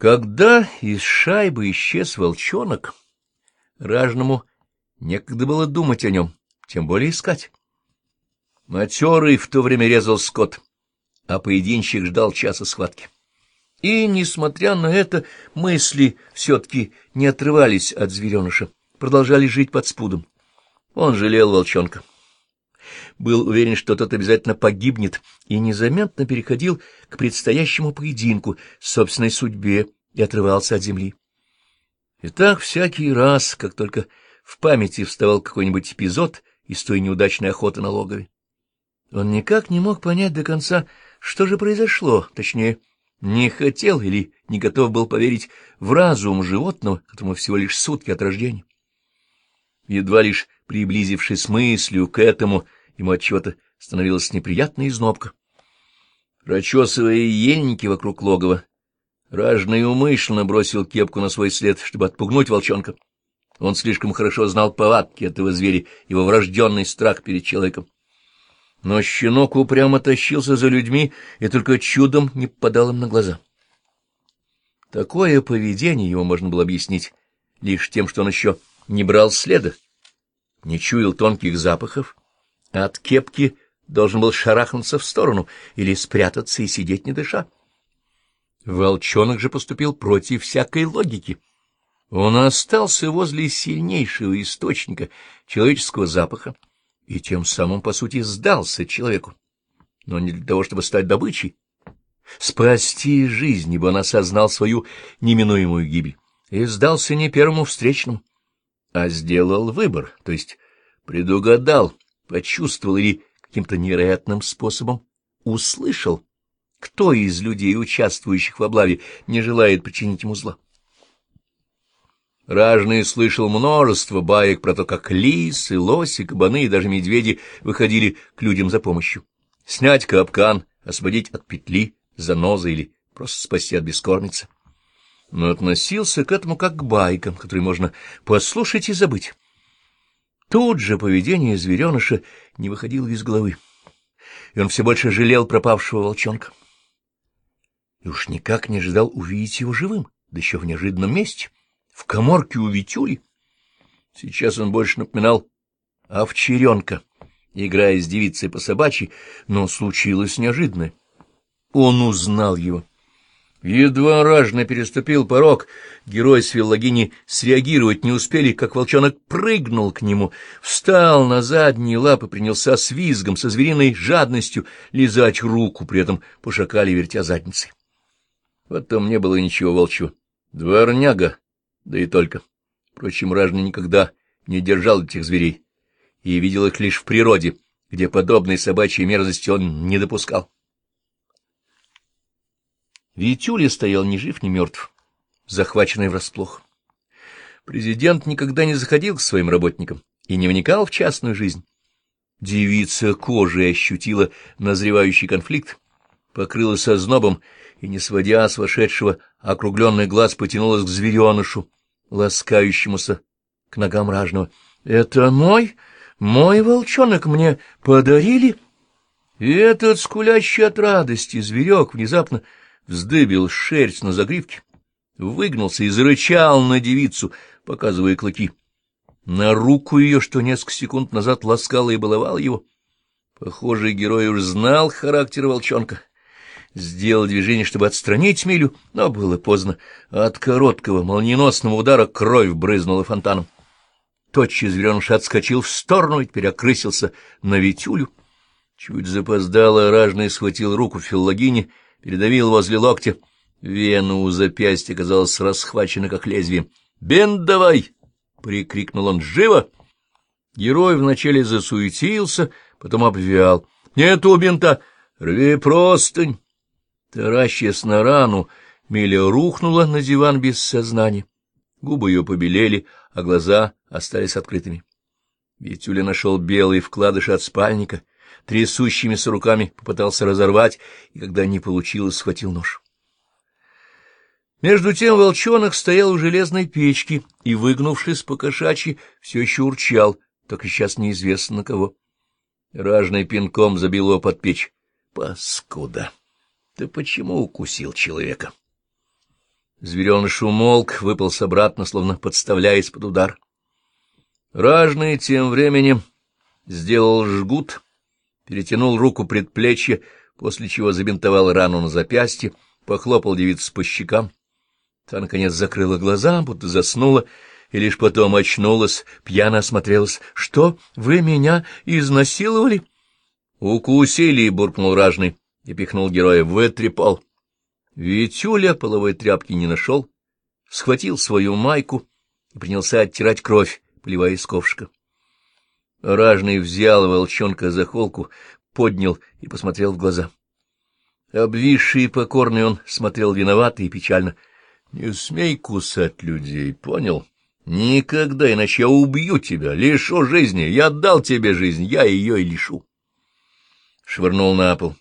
Когда из шайбы исчез волчонок, ражному некогда было думать о нем, тем более искать. Матерый в то время резал скот, а поединщик ждал часа схватки. И, несмотря на это, мысли все-таки не отрывались от звереныша, продолжали жить под спудом. Он жалел волчонка. Был уверен, что тот обязательно погибнет, и незаметно переходил к предстоящему поединку, собственной судьбе, и отрывался от земли. И так всякий раз, как только в памяти вставал какой-нибудь эпизод из той неудачной охоты на логове. Он никак не мог понять до конца, что же произошло, точнее, не хотел или не готов был поверить в разум животного, которому всего лишь сутки от рождения. Едва лишь приблизившись мыслью к этому, ему от чего-то становилась неприятная изнобка. Прочесывая ельники вокруг логова, ражный умышленно бросил кепку на свой след, чтобы отпугнуть волчонка. Он слишком хорошо знал повадки этого зверя, его врожденный страх перед человеком. Но щенок упрямо тащился за людьми и только чудом не попадал им на глаза. Такое поведение его можно было объяснить лишь тем, что он еще не брал следа, не чуял тонких запахов, от кепки должен был шарахнуться в сторону или спрятаться и сидеть не дыша. Волчонок же поступил против всякой логики. Он остался возле сильнейшего источника человеческого запаха, и тем самым, по сути, сдался человеку, но не для того, чтобы стать добычей. Спасти жизнь, ибо он осознал свою неминуемую гибель, и сдался не первому встречному, а сделал выбор, то есть предугадал, почувствовал или каким-то невероятным способом услышал, кто из людей, участвующих в облаве, не желает причинить ему зла. Ражный слышал множество баек про то, как лисы, лоси, кабаны и даже медведи выходили к людям за помощью. Снять капкан, освободить от петли, занозы или просто спасти от бескормицы. Но относился к этому как к байкам, которые можно послушать и забыть. Тут же поведение звереныша не выходило из головы, и он все больше жалел пропавшего волчонка. И уж никак не ждал увидеть его живым, да еще в неожиданном месте — в коморке у Витюли. Сейчас он больше напоминал овчаренка, играя с девицей по собачьи, но случилось неожиданное. Он узнал его. Едва ражно переступил порог, герой с филологини среагировать не успели, как волчонок прыгнул к нему, встал на задние лапы, принялся с визгом, со звериной жадностью лизать руку, при этом пошакали, вертя задницей. В этом не было ничего волчьего. Дворняга да и только. Впрочем, ражный никогда не держал этих зверей и видел их лишь в природе, где подобной собачьей мерзости он не допускал. Витюля стоял ни жив, ни мертв, захваченный врасплох. Президент никогда не заходил к своим работникам и не вникал в частную жизнь. Девица кожей ощутила назревающий конфликт, покрылась ознобом и, не сводя с вошедшего округленный глаз, потянулась к зверенышу, ласкающемуся к ногам ражного. — Это мой, мой волчонок мне подарили? И этот скулящий от радости зверек внезапно вздыбил шерсть на загривке, выгнулся и зарычал на девицу, показывая клыки. На руку ее, что несколько секунд назад ласкала и баловал его. Похоже, герой уж знал характер волчонка сделал движение, чтобы отстранить Милю, но было поздно. От короткого, молниеносного удара кровь брызнула фонтаном. Тотчас звереныш отскочил в сторону и теперь окрысился на Витюлю. Чуть запоздало, ражный схватил руку филологини, передавил возле локтя. Вена у запястья казалась расхвачена, как лезвием. «Бен давай!» — прикрикнул он. «Живо!» Герой вначале засуетился, потом обвял. «Нету бинта! Рви простынь!» Таращаясь на рану, Миля рухнула на диван без сознания. Губы ее побелели, а глаза остались открытыми. Витюля нашел белый вкладыш от спальника, трясущимися руками попытался разорвать, и когда не получилось, схватил нож. Между тем волчонок стоял у железной печки и, выгнувшись по кошачьи, все еще урчал, только сейчас неизвестно на кого. Ражный пинком забил его под печь. Паскуда! Ты почему укусил человека? Звереныш умолк, выполз обратно, словно подставляясь под удар. Ражный тем временем сделал жгут, перетянул руку предплечья, после чего забинтовал рану на запястье, похлопал девицу по щекам. Та, наконец, закрыла глаза, будто заснула, и лишь потом очнулась, пьяно осмотрелась. — Что, вы меня изнасиловали? — Укусили, — буркнул ражный и пихнул героя. — Вытрепал. Витюля половой тряпки не нашел, схватил свою майку и принялся оттирать кровь, поливая из ковшика. Ражный взял волчонка за холку, поднял и посмотрел в глаза. Обвисший и покорный он смотрел виноватый и печально. — Не смей кусать людей, понял? Никогда, иначе я убью тебя, лишу жизни. Я дал тебе жизнь, я ее и лишу. Швырнул на пол.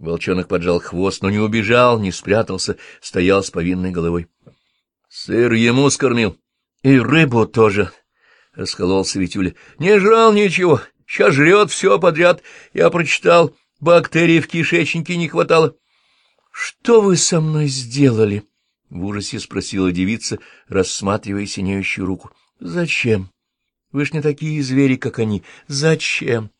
Волчонок поджал хвост, но не убежал, не спрятался, стоял с повинной головой. — Сыр ему скормил. — И рыбу тоже, — раскололся Витюля. — Не жрал ничего, сейчас жрет все подряд. Я прочитал, бактерий в кишечнике не хватало. — Что вы со мной сделали? —— в ужасе спросила девица, рассматривая синеющую руку. — Зачем? Вы ж не такие звери, как они. Зачем?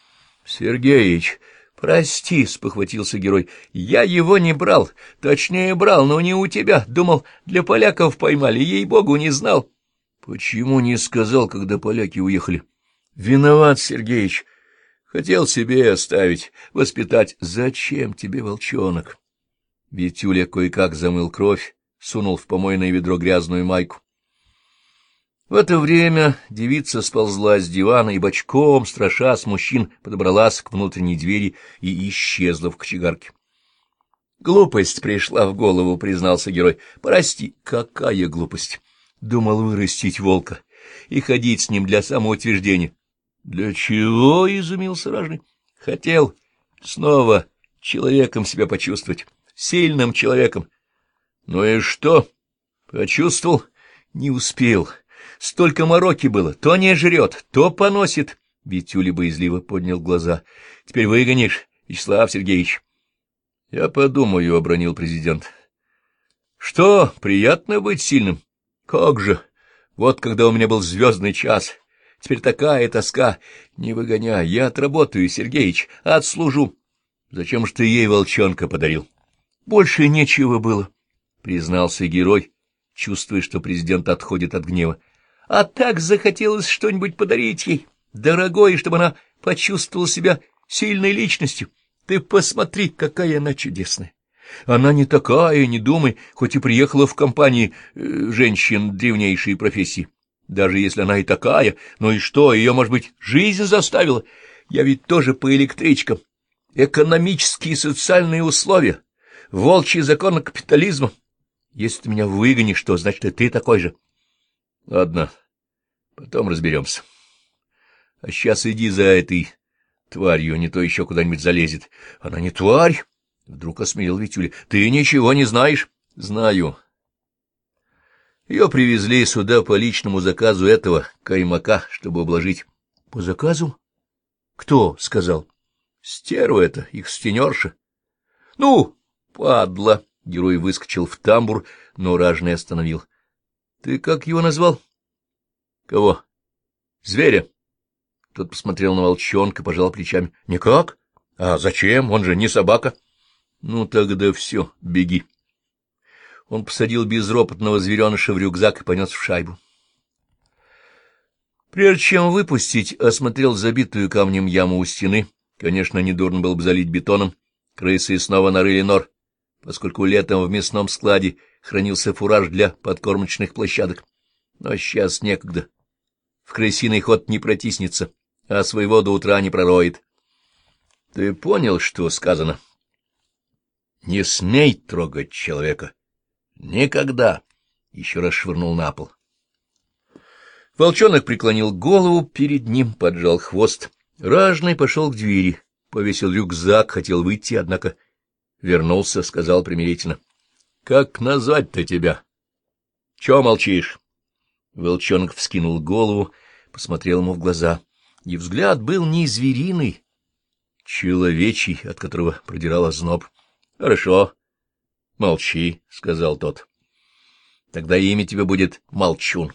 — Сергеич, прости, — спохватился герой, — я его не брал. Точнее, брал, но не у тебя. Думал, для поляков поймали, ей-богу, не знал. — Почему не сказал, когда поляки уехали? — Виноват, Сергеич. Хотел себе оставить, воспитать. Зачем тебе, волчонок? Витюля кое-как замыл кровь, сунул в помойное ведро грязную майку. В это время девица сползла с дивана и бочком, страша с мужчин, подобралась к внутренней двери и исчезла в кочегарке. «Глупость пришла в голову», — признался герой. «Прости, какая глупость! Думал вырастить волка и ходить с ним для самоутверждения». «Для чего?» — изумился ражный. «Хотел снова человеком себя почувствовать, сильным человеком, ну и что? Почувствовал? Не успел. Столько мороки было. То не жрет, то поносит. Витюля боязливо поднял глаза. Теперь выгонишь, Вячеслав Сергеевич. Я подумаю, — обронил президент. Что, приятно быть сильным? Как же! Вот когда у меня был звездный час. Теперь такая тоска. Не выгоняй, я отработаю, Сергеич, отслужу. Зачем ж ты ей волчонка подарил? Больше нечего было. — признался герой, чувствуя, что президент отходит от гнева. — А так захотелось что-нибудь подарить ей, дорогое, чтобы она почувствовала себя сильной личностью. Ты посмотри, какая она чудесная. Она не такая, не думай, хоть и приехала в компании э, женщин древнейшей профессии. Даже если она и такая, ну и что, ее, может быть, жизнь заставила? Я ведь тоже по электричкам. Экономические и социальные условия, волчий закон капитализма. Если ты меня выгонишь, то значит и ты такой же. Ладно, потом разберемся. А сейчас иди за этой тварью, не то еще куда-нибудь залезет. Она не тварь, — вдруг осмелил Витюля. Ты ничего не знаешь? Знаю. Ее привезли сюда по личному заказу этого каймака, чтобы обложить. По заказу? Кто сказал? Стерва это, их стенерша. Ну, падла. Герой выскочил в тамбур, но ражный остановил. — Ты как его назвал? — Кого? — Зверя. Тот посмотрел на волчонка, пожал плечами. — Никак? А зачем? Он же не собака. — Ну, тогда все, беги. Он посадил безропотного звереныша в рюкзак и понес в шайбу. Прежде чем выпустить, осмотрел забитую камнем яму у стены. Конечно, недурно было бы залить бетоном. Крысы снова нарыли нор поскольку летом в мясном складе хранился фураж для подкормочных площадок. Но сейчас некогда. В крысиный ход не протиснется, а своего до утра не пророет. Ты понял, что сказано? Не смей трогать человека. Никогда. Еще раз швырнул на пол. Волчонок преклонил голову перед ним, поджал хвост. Ражный пошел к двери, повесил рюкзак, хотел выйти, однако Вернулся, сказал примирительно. — Как назвать-то тебя? — Чего молчишь? Волчонок вскинул голову, посмотрел ему в глаза, и взгляд был не звериный, человечий, от которого продирал озноб. — Хорошо. — Молчи, — сказал тот. Тогда имя тебе будет Молчун.